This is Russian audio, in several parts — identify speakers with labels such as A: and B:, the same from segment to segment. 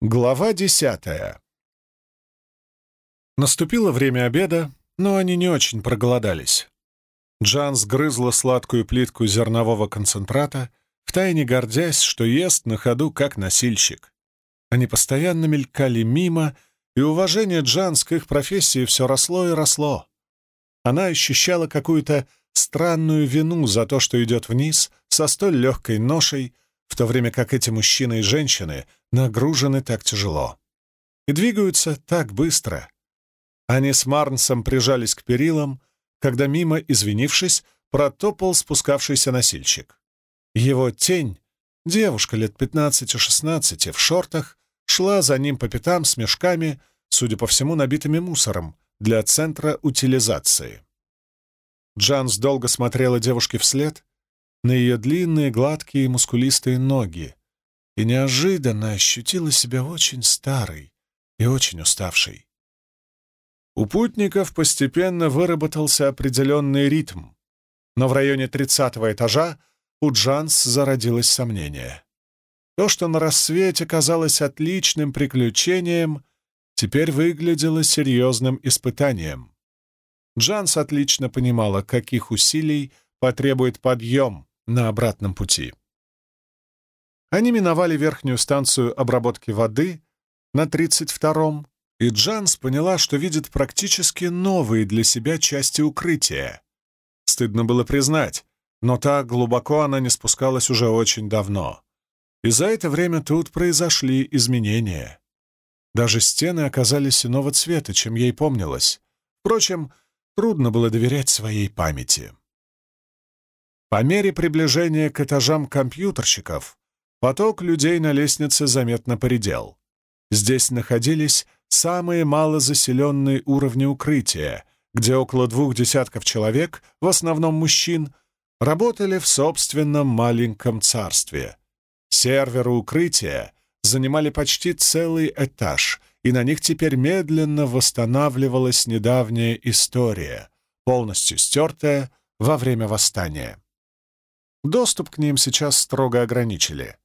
A: Глава десятая. Наступило время обеда, но они не очень проголодались. Джан сгрызла сладкую плитку зернового концентрата, втайне гордясь, что ест на ходу как носильщик. Они постоянно мелькали мимо, и уважение Джанс к их профессии все росло и росло. Она ощущала какую-то странную вину за то, что идет вниз со столь легкой ношей, в то время как эти мужчины и женщины нагружены так тяжело и двигаются так быстро. Они с Марнсом прижались к перилам, когда мимо, извинившись, протопал спускавшийся носильщик. Его тень, девушка лет 15-16 в шортах, шла за ним по пятам с мешками, судя по всему, набитыми мусором, для центра утилизации. Джанс долго смотрела девушке вслед, на ее длинные, гладкие мускулистые ноги, и неожиданно ощутила себя очень старой и очень уставшей. У путников постепенно выработался определенный ритм, но в районе тридцатого этажа у Джанс зародилось сомнение. То, что на рассвете казалось отличным приключением, теперь выглядело серьезным испытанием. Джанс отлично понимала, каких усилий потребует подъем, на обратном пути. Они миновали верхнюю станцию обработки воды на 32-м, и Джанс поняла, что видит практически новые для себя части укрытия. Стыдно было признать, но так глубоко она не спускалась уже очень давно. И за это время тут произошли изменения. Даже стены оказались иного цвета, чем ей помнилось. Впрочем, трудно было доверять своей памяти. По мере приближения к этажам компьютерщиков поток людей на лестнице заметно поредел. Здесь находились самые малозаселенные уровни укрытия, где около двух десятков человек, в основном мужчин, работали в собственном маленьком царстве. Серверы укрытия занимали почти целый этаж, и на них теперь медленно восстанавливалась недавняя история, полностью стертая во время восстания. Доступ к ним сейчас строго ограничили.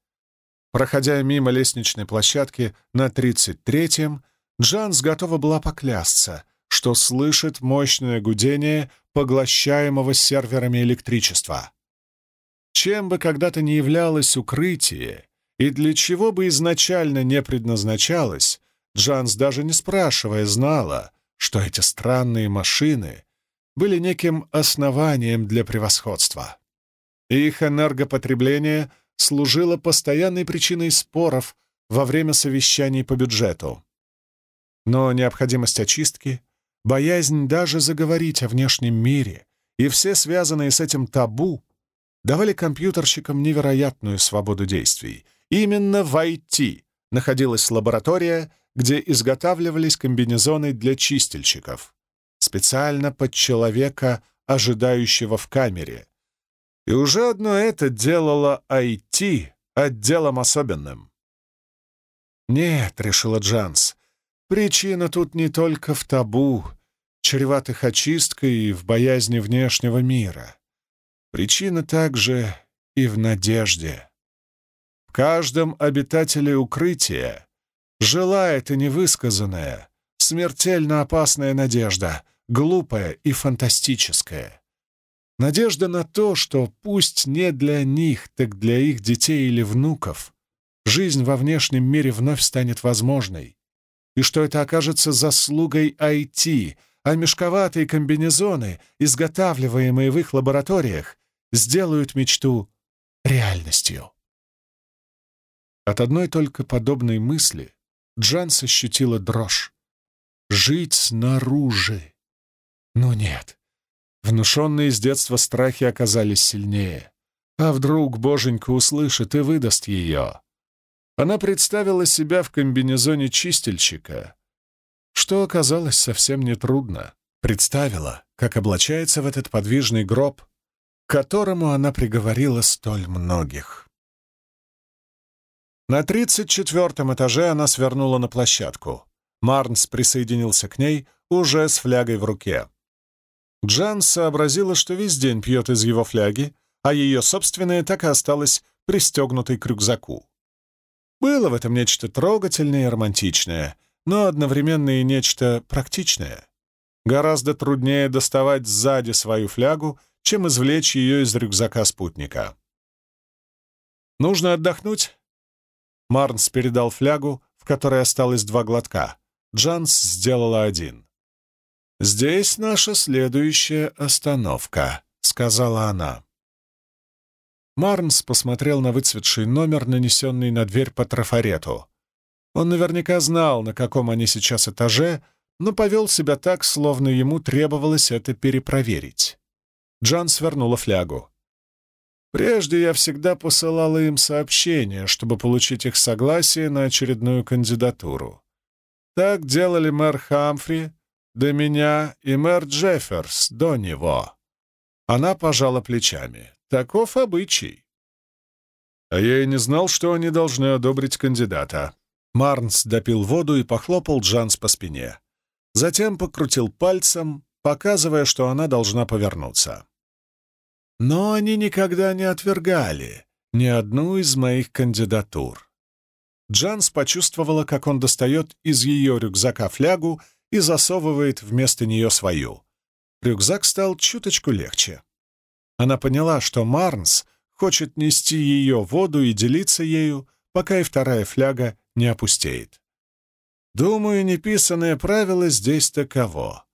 A: Проходя мимо лестничной площадки на 33-м, Джанс готова была поклясться, что слышит мощное гудение поглощаемого серверами электричества. Чем бы когда-то не являлось укрытие, и для чего бы изначально не предназначалось, Джанс, даже не спрашивая, знала, что эти странные машины были неким основанием для превосходства. Их энергопотребление служило постоянной причиной споров во время совещаний по бюджету. Но необходимость очистки, боязнь даже заговорить о внешнем мире и все связанные с этим табу давали компьютерщикам невероятную свободу действий. Именно в IT находилась лаборатория, где изготавливались комбинезоны для чистильщиков, специально под человека, ожидающего в камере, и уже одно это делало IT отделом особенным. «Нет», — решила Джанс, — «причина тут не только в табу, чреватых очисткой и в боязни внешнего мира. Причина также и в надежде. В каждом обитателе укрытия жила эта невысказанная, смертельно опасная надежда, глупая и фантастическая. Надежда на то, что пусть не для них, так для их детей или внуков, жизнь во внешнем мире вновь станет возможной, и что это окажется заслугой IT, а мешковатые комбинезоны, изготавливаемые в их лабораториях, сделают мечту реальностью. От одной только подобной мысли Джанс ощутила дрожь. Жить снаружи. Но нет, Внушенные с детства страхи оказались сильнее. А вдруг боженька услышит и выдаст ее? Она представила себя в комбинезоне чистильщика, что оказалось совсем нетрудно. Представила, как облачается в этот подвижный гроб, к которому она приговорила столь многих. На тридцать четвертом этаже она свернула на площадку. Марнс присоединился к ней уже с флягой в руке. Джан сообразила, что весь день пьет из его фляги, а ее собственная так и осталась пристегнутой к рюкзаку. Было в этом нечто трогательное и романтичное, но одновременно и нечто практичное. Гораздо труднее доставать сзади свою флягу, чем извлечь ее из рюкзака спутника. «Нужно отдохнуть?» Марнс передал флягу, в которой осталось два глотка. Джанс сделала один. «Здесь наша следующая остановка», — сказала она. Марнс посмотрел на выцветший номер, нанесенный на дверь по трафарету. Он наверняка знал, на каком они сейчас этаже, но повел себя так, словно ему требовалось это перепроверить. Джан свернула флягу. Прежде я всегда посылала им сообщение, чтобы получить их согласие на очередную кандидатуру. Так делали мэр Хамфри до меня и мэр Джефферс до него. Она пожала плечами. Таков обычай. А я и не знал, что они должны одобрить кандидата. Марнс допил воду и похлопал Джанс по спине. Затем покрутил пальцем, показывая, что она должна повернуться. Но они никогда не отвергали ни одну из моих кандидатур. Джанс почувствовала, как он достает из ее рюкзака флягу и засовывает вместо нее свою. Рюкзак стал чуточку легче. Она поняла, что Марнс хочет нести ее воду и делиться ею, пока и вторая фляга не опустеет. Думаю, неписанное правило здесь таково.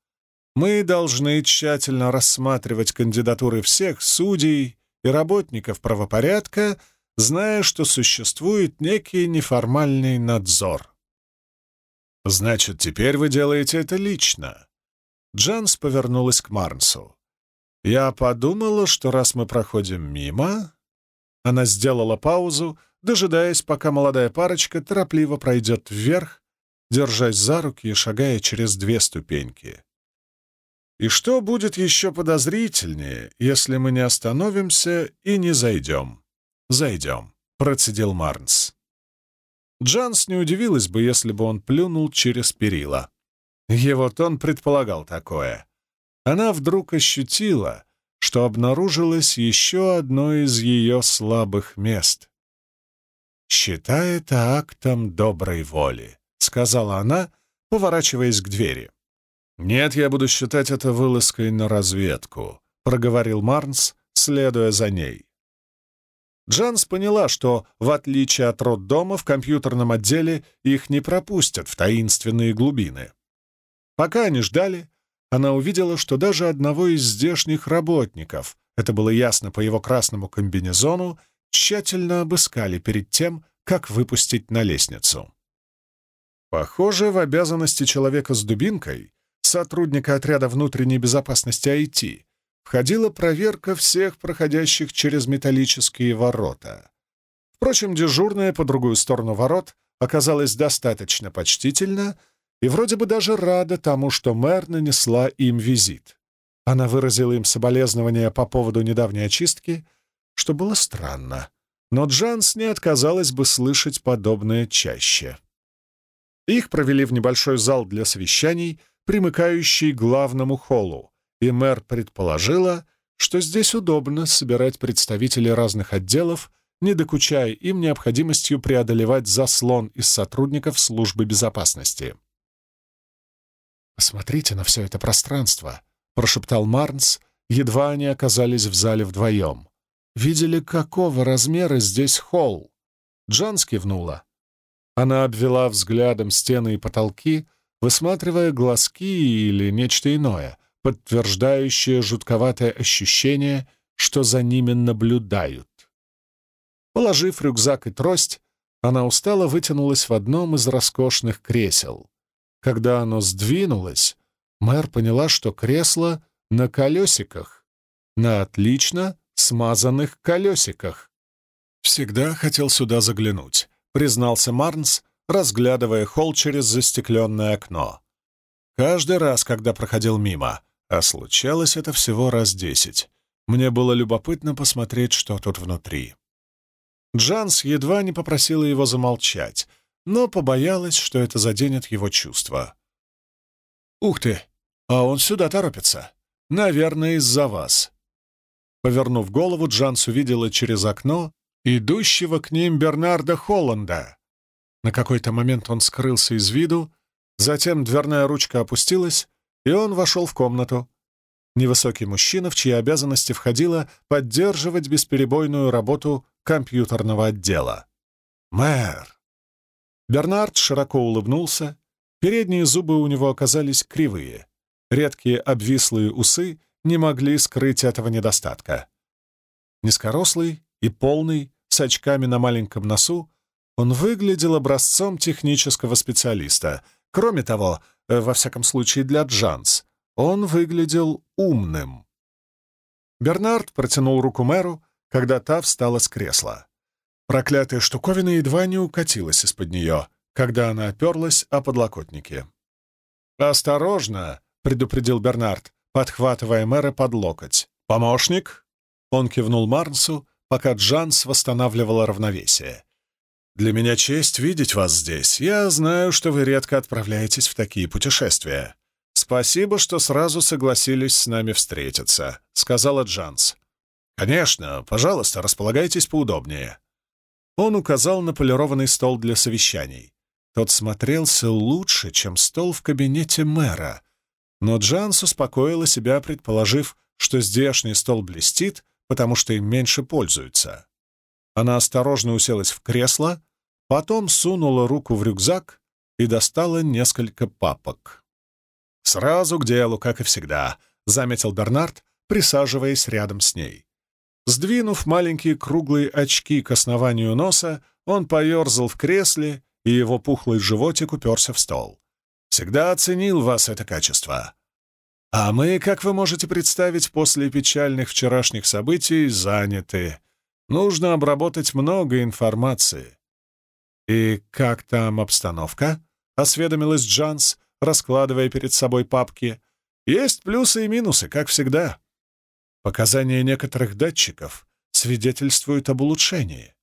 A: Мы должны тщательно рассматривать кандидатуры всех судей и работников правопорядка, зная, что существует некий неформальный надзор. «Значит, теперь вы делаете это лично?» Джанс повернулась к Марнсу. «Я подумала, что раз мы проходим мимо...» Она сделала паузу, дожидаясь, пока молодая парочка торопливо пройдет вверх, держась за руки и шагая через две ступеньки. И что будет еще подозрительнее, если мы не остановимся и не зайдем? Зайдем, процедил Марнс. Джанс не удивилась бы, если бы он плюнул через перила. Его тон предполагал такое. Она вдруг ощутила, что обнаружилось еще одно из ее слабых мест. «Считай это актом доброй воли», — сказала она, поворачиваясь к двери. «Нет, я буду считать это вылазкой на разведку», — проговорил Марнс, следуя за ней. Джанс поняла, что, в отличие от роддома, в компьютерном отделе их не пропустят в таинственные глубины. Пока они ждали, она увидела, что даже одного из здешних работников, это было ясно по его красному комбинезону, тщательно обыскали перед тем, как выпустить на лестницу. Похоже, в обязанности человека с дубинкой сотрудника отряда внутренней безопасности IT, входила проверка всех проходящих через металлические ворота. Впрочем, дежурная по другую сторону ворот оказалась достаточно почтительна и вроде бы даже рада тому, что мэр нанесла им визит. Она выразила им соболезнования по поводу недавней очистки, что было странно, но Джанс не отказалась бы слышать подобное чаще. Их провели в небольшой зал для совещаний, примыкающий к главному холлу, и мэр предположила, что здесь удобно собирать представителей разных отделов, не докучая им необходимостью преодолевать заслон из сотрудников службы безопасности. «Посмотрите на все это пространство», — прошептал Марнс, едва они оказались в зале вдвоем. «Видели, какого размера здесь холл?» Джан скивнула. Она обвела взглядом стены и потолки, высматривая глазки или нечто иное, подтверждающее жутковатое ощущение, что за ними наблюдают. Положив рюкзак и трость, она устало вытянулась в одном из роскошных кресел. Когда оно сдвинулось, мэр поняла, что кресло на колесиках, на отлично смазанных колесиках. «Всегда хотел сюда заглянуть», — признался Марнс, разглядывая холл через застекленное окно. Каждый раз, когда проходил мимо, а случалось это всего раз десять, мне было любопытно посмотреть, что тут внутри. Джанс едва не попросила его замолчать, но побоялась, что это заденет его чувства. «Ух ты! А он сюда торопится! Наверное, из-за вас!» Повернув голову, Джанс увидела через окно идущего к ним Бернарда Холланда. На какой-то момент он скрылся из виду, затем дверная ручка опустилась, и он вошел в комнату. Невысокий мужчина, в чьи обязанности входило поддерживать бесперебойную работу компьютерного отдела. «Мэр!» Бернард широко улыбнулся. Передние зубы у него оказались кривые. Редкие обвислые усы не могли скрыть этого недостатка. Низкорослый и полный, с очками на маленьком носу, он выглядел образцом технического специалиста. Кроме того, во всяком случае для Джанс, он выглядел умным. Бернард протянул руку мэру, когда та встала с кресла. Проклятая штуковина едва не укатилась из-под нее, когда она оперлась о подлокотнике. «Осторожно!» — предупредил Бернард, подхватывая мэра под локоть. «Помощник?» — он кивнул Марнсу, пока Джанс восстанавливала равновесие. «Для меня честь видеть вас здесь. Я знаю, что вы редко отправляетесь в такие путешествия. Спасибо, что сразу согласились с нами встретиться», — сказала Джанс. «Конечно, пожалуйста, располагайтесь поудобнее». Он указал на полированный стол для совещаний. Тот смотрелся лучше, чем стол в кабинете мэра. Но Джанс успокоила себя, предположив, что здешний стол блестит, потому что им меньше пользуются. Она осторожно уселась в кресло, потом сунула руку в рюкзак и достала несколько папок. «Сразу к делу, как и всегда», — заметил Бернард, присаживаясь рядом с ней. Сдвинув маленькие круглые очки к основанию носа, он поерзал в кресле, и его пухлый животик уперся в стол. «Всегда оценил вас это качество. А мы, как вы можете представить, после печальных вчерашних событий заняты. Нужно обработать много информации. «И как там обстановка?» — осведомилась Джанс, раскладывая перед собой папки. «Есть плюсы и минусы, как всегда. Показания некоторых датчиков свидетельствуют об улучшении.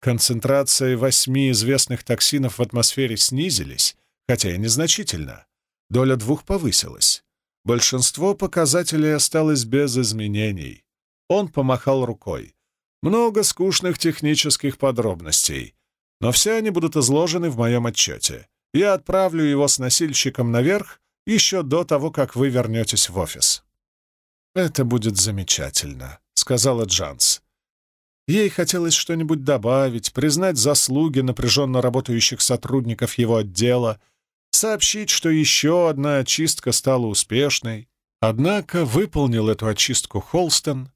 A: Концентрация восьми известных токсинов в атмосфере снизились, хотя и незначительно. Доля двух повысилась. Большинство показателей осталось без изменений. Он помахал рукой. Много скучных технических подробностей, но все они будут изложены в моем отчете. Я отправлю его с носильщиком наверх еще до того, как вы вернетесь в офис. «Это будет замечательно», — сказала Джанс. Ей хотелось что-нибудь добавить, признать заслуги напряженно работающих сотрудников его отдела — сообщить, что еще одна очистка стала успешной. Однако выполнил эту очистку Холстон,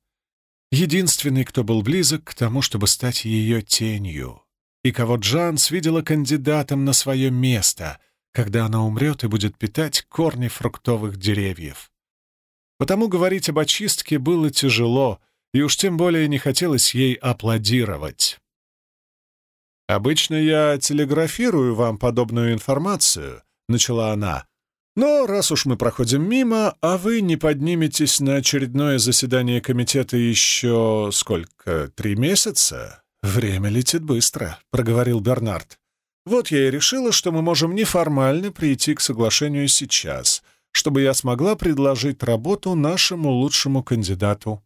A: единственный, кто был близок к тому, чтобы стать ее тенью, и кого Джанс видела кандидатом на свое место, когда она умрет и будет питать корни фруктовых деревьев. Потому говорить об очистке было тяжело, и уж тем более не хотелось ей аплодировать. Обычно я телеграфирую вам подобную информацию, — начала она. «Но раз уж мы проходим мимо, а вы не подниметесь на очередное заседание комитета еще сколько, три месяца? Время летит быстро», — проговорил Бернард. «Вот я и решила, что мы можем неформально прийти к соглашению сейчас, чтобы я смогла предложить работу нашему лучшему кандидату».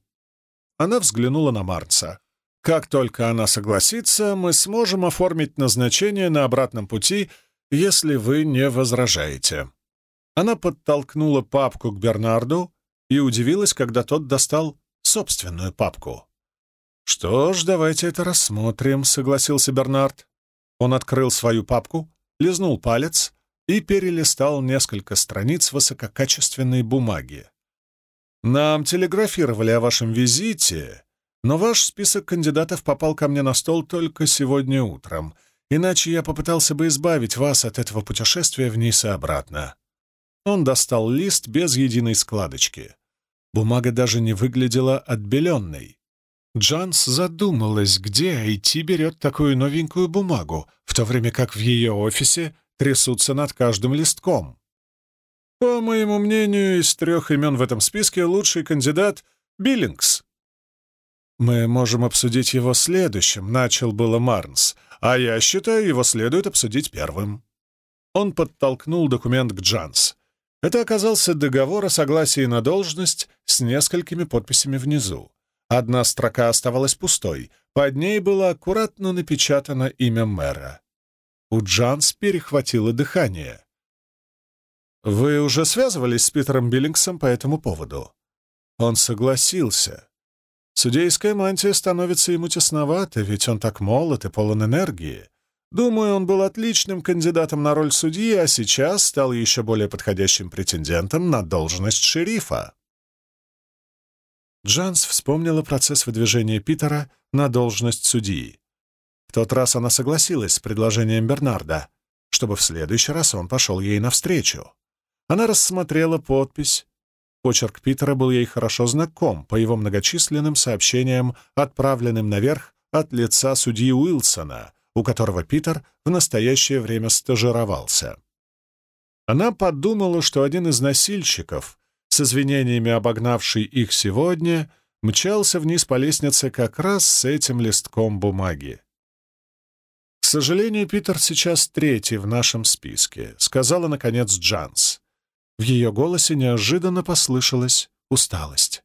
A: Она взглянула на Марца. «Как только она согласится, мы сможем оформить назначение на обратном пути если вы не возражаете». Она подтолкнула папку к Бернарду и удивилась, когда тот достал собственную папку. «Что ж, давайте это рассмотрим», — согласился Бернард. Он открыл свою папку, лизнул палец и перелистал несколько страниц высококачественной бумаги. «Нам телеграфировали о вашем визите, но ваш список кандидатов попал ко мне на стол только сегодня утром, Иначе я попытался бы избавить вас от этого путешествия вниз и обратно». Он достал лист без единой складочки. Бумага даже не выглядела отбеленной. Джанс задумалась, где IT берет такую новенькую бумагу, в то время как в ее офисе трясутся над каждым листком. По моему мнению, из трех имен в этом списке лучший кандидат — Биллингс. «Мы можем обсудить его следующим», — начал было Марнс, а я считаю, его следует обсудить первым». Он подтолкнул документ к Джанс. Это оказался договор о согласии на должность с несколькими подписями внизу. Одна строка оставалась пустой, под ней было аккуратно напечатано имя мэра. У Джанс перехватило дыхание. «Вы уже связывались с Питером Биллингсом по этому поводу?» Он согласился. Судейская мантия становится ему тесновато, ведь он так молод и полон энергии. Думаю, он был отличным кандидатом на роль судьи, а сейчас стал еще более подходящим претендентом на должность шерифа. Джанс вспомнила процесс выдвижения Питера на должность судьи. В тот раз она согласилась с предложением Бернарда, чтобы в следующий раз он пошел ей навстречу. Она рассмотрела подпись. Почерк Питера был ей хорошо знаком по его многочисленным сообщениям, отправленным наверх от лица судьи Уилсона, у которого Питер в настоящее время стажировался. Она подумала, что один из носильщиков, с извинениями обогнавший их сегодня, мчался вниз по лестнице как раз с этим листком бумаги. «К сожалению, Питер сейчас третий в нашем списке», — сказала, наконец, Джанс. В ее голосе неожиданно послышалась усталость.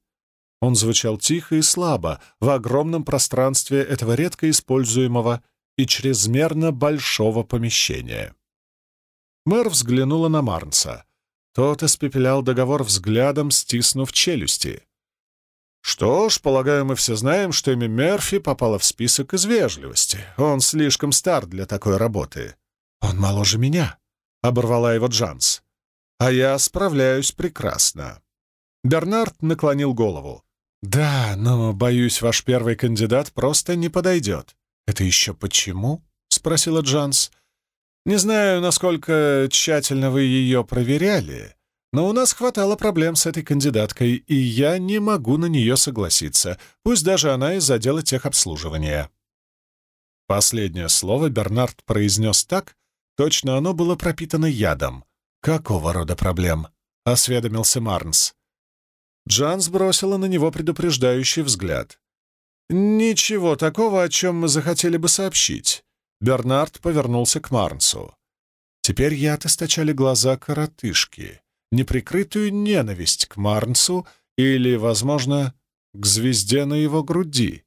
A: Он звучал тихо и слабо в огромном пространстве этого редко используемого и чрезмерно большого помещения. Мэр взглянула на Марнса. Тот испепелял договор взглядом, стиснув челюсти. «Что ж, полагаю, мы все знаем, что имя Мерфи попало в список из вежливости. Он слишком стар для такой работы». «Он моложе меня», — оборвала его Джанс. «А я справляюсь прекрасно». Бернард наклонил голову. «Да, но, боюсь, ваш первый кандидат просто не подойдет». «Это еще почему?» — спросила Джанс. Не знаю, насколько тщательно вы ее проверяли, но у нас хватало проблем с этой кандидаткой, и я не могу на нее согласиться, пусть даже она из отдела техобслуживания». Последнее слово Бернард произнес так, точно оно было пропитано ядом. «Какого рода проблем?» — осведомился Марнс. Джан сбросила на него предупреждающий взгляд. «Ничего такого, о чем мы захотели бы сообщить. Бернард повернулся к Марнсу. Теперь яд источали глаза коротышки, неприкрытую ненависть к Марнсу или, возможно, к звезде на его груди.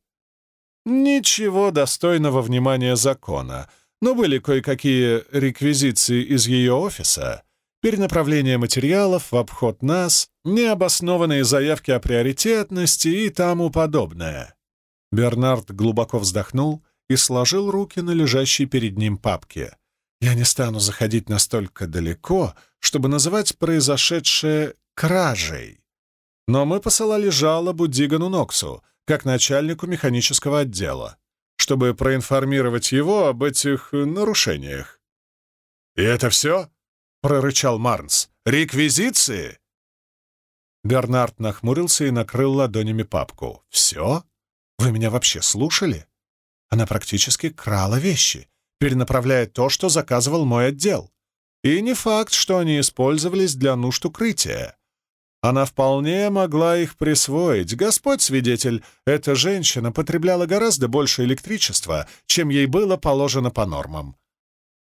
A: Ничего достойного внимания закона, но были кое-какие реквизиции из ее офиса, перенаправление материалов в обход нас, необоснованные заявки о приоритетности и тому подобное. Бернард глубоко вздохнул и сложил руки на лежащей перед ним папке. Я не стану заходить настолько далеко, чтобы называть произошедшее кражей. Но мы посылали жалобу Дигану Ноксу, как начальнику механического отдела, чтобы проинформировать его об этих нарушениях. «И это все?» — прорычал Марнс. «Реквизиции?» Бернард нахмурился и накрыл ладонями папку. «Все? Вы меня вообще слушали?» Она практически крала вещи, перенаправляя то, что заказывал мой отдел. И не факт, что они использовались для нужд укрытия. Она вполне могла их присвоить. Господь свидетель, эта женщина потребляла гораздо больше электричества, чем ей было положено по нормам.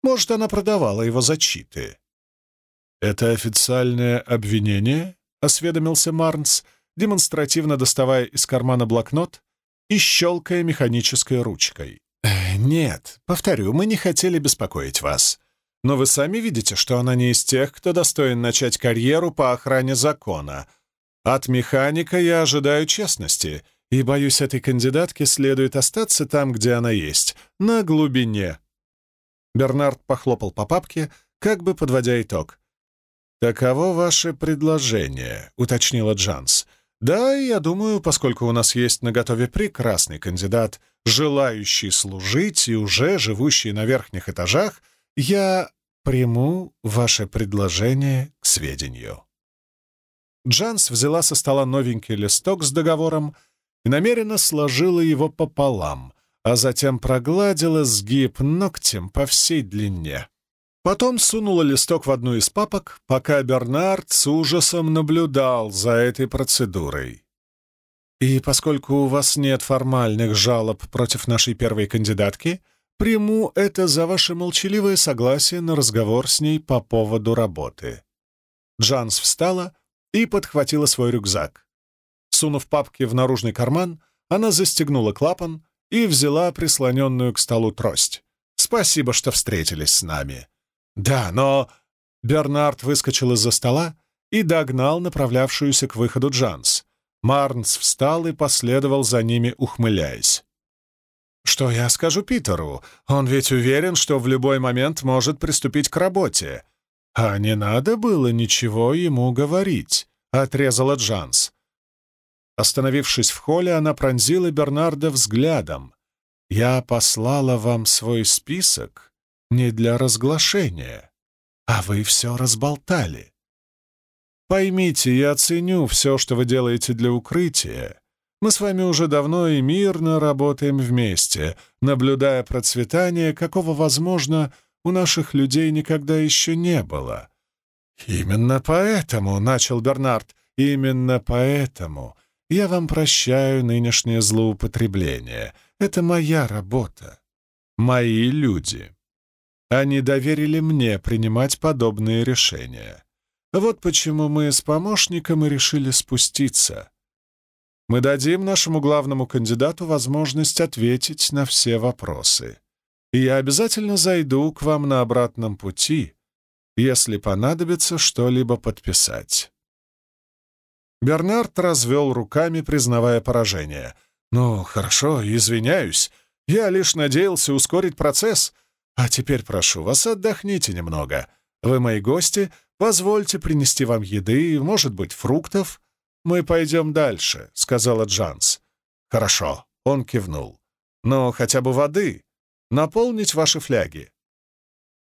A: Может, она продавала его за читы. «Это официальное обвинение?» — осведомился Марнс, демонстративно доставая из кармана блокнот и щелкая механической ручкой. «Э, «Нет, повторю, мы не хотели беспокоить вас. Но вы сами видите, что она не из тех, кто достоин начать карьеру по охране закона. От механика я ожидаю честности, и, боюсь, этой кандидатке следует остаться там, где она есть, на глубине». Бернард похлопал по папке, как бы подводя итог. «Таково ваше предложение», — уточнила Джанс. Да, я думаю, поскольку у нас есть на готове прекрасный кандидат, желающий служить и уже живущий на верхних этажах, я приму ваше предложение к сведению. Джанс взяла со стола новенький листок с договором и намеренно сложила его пополам, а затем прогладила сгиб ногтем по всей длине. Потом сунула листок в одну из папок, пока Бернард с ужасом наблюдал за этой процедурой. «И поскольку у вас нет формальных жалоб против нашей первой кандидатки, приму это за ваше молчаливое согласие на разговор с ней по поводу работы». Джанс встала и подхватила свой рюкзак. Сунув папки в наружный карман, она застегнула клапан и взяла прислоненную к столу трость. спасибо, что встретились с нами». «Да, но...» Бернард выскочил из-за стола и догнал направлявшуюся к выходу Джанс. Марнс встал и последовал за ними, ухмыляясь. «Что я скажу Питеру? Он ведь уверен, что в любой момент может приступить к работе. А не надо было ничего ему говорить», — отрезала Джанс. Остановившись в холле, она пронзила Бернарда взглядом. «Я послала вам свой список не для разглашения, а вы все разболтали. Поймите, я ценю все, что вы делаете для укрытия. Мы с вами уже давно и мирно работаем вместе, наблюдая процветание, какого, возможно, у наших людей никогда еще не было. «Именно поэтому», — начал Бернард, — «именно поэтому я вам прощаю нынешнее злоупотребление. Это моя работа. Мои люди. Они доверили мне принимать подобные решения. Вот почему мы с помощником и решили спуститься. Мы дадим нашему главному кандидату возможность ответить на все вопросы. И я обязательно зайду к вам на обратном пути, если понадобится что-либо подписать. Бернард развел руками, признавая поражение. «Ну, хорошо, извиняюсь. Я лишь надеялся ускорить процесс. А теперь прошу вас, отдохните немного. Вы мои гости, позвольте принести вам еды, может быть, фруктов. Мы пойдем дальше», — сказала Джанс. «Хорошо», — он кивнул. «Но хотя бы воды. Наполнить ваши фляги».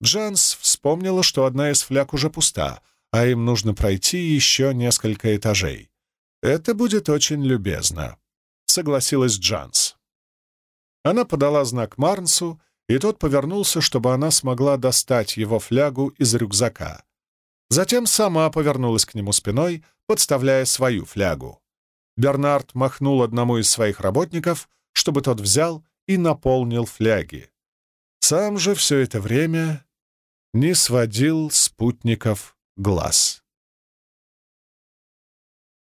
A: Джанс вспомнила, что одна из фляг уже пуста — а им нужно пройти еще несколько этажей. Это будет очень любезно», — согласилась Джанс. Она подала знак Марнсу, и тот повернулся, чтобы она смогла достать его флягу из рюкзака. Затем сама повернулась к нему спиной, подставляя свою флягу. Бернард махнул одному из своих работников, чтобы тот взял и наполнил фляги. Сам же все это время не сводил спутников глаз.